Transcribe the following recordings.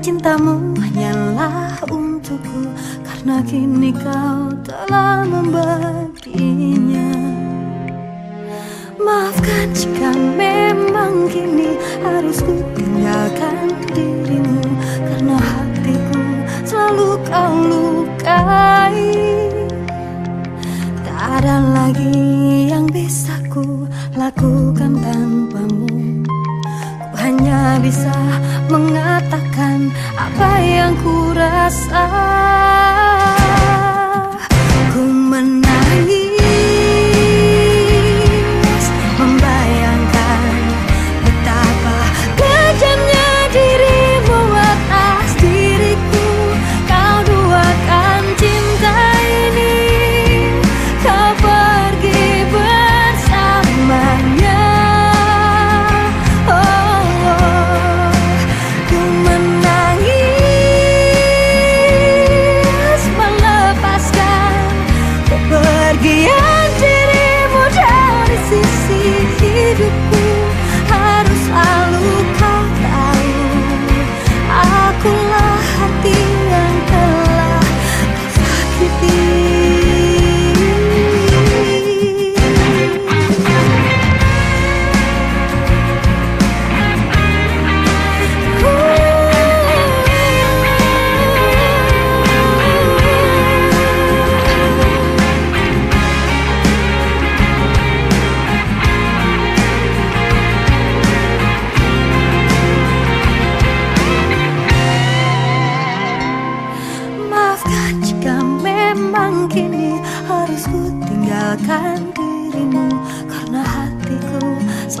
cintamu hanyalah untukku Karena kini kau telah membaginya Maafkan jika memang kini harus ku tinggalkan dirimu Karena hatiku selalu kau lukai. Tak ada lagi yang bisa ku lakukan tanpamu. Hanya bisa mengatakan apa yang ku rasa? Ku menangis you.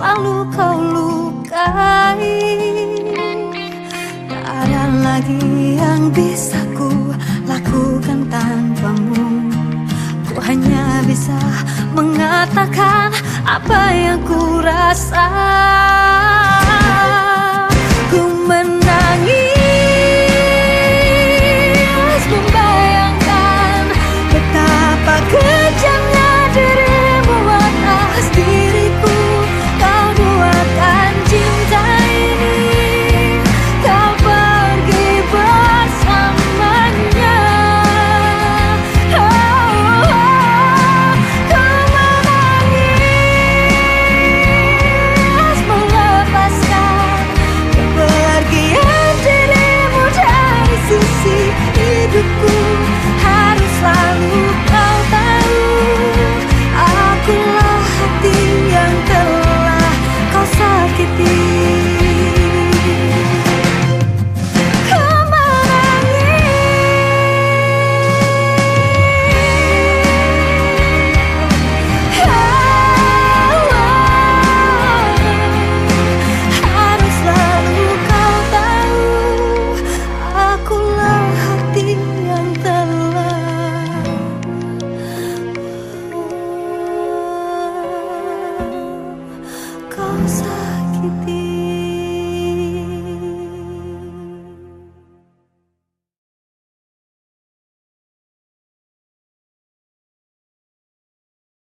Selalu kau lukai. Tak ada lagi yang bisa ku lakukan tanpamu. Ku hanya bisa mengatakan apa yang ku rasa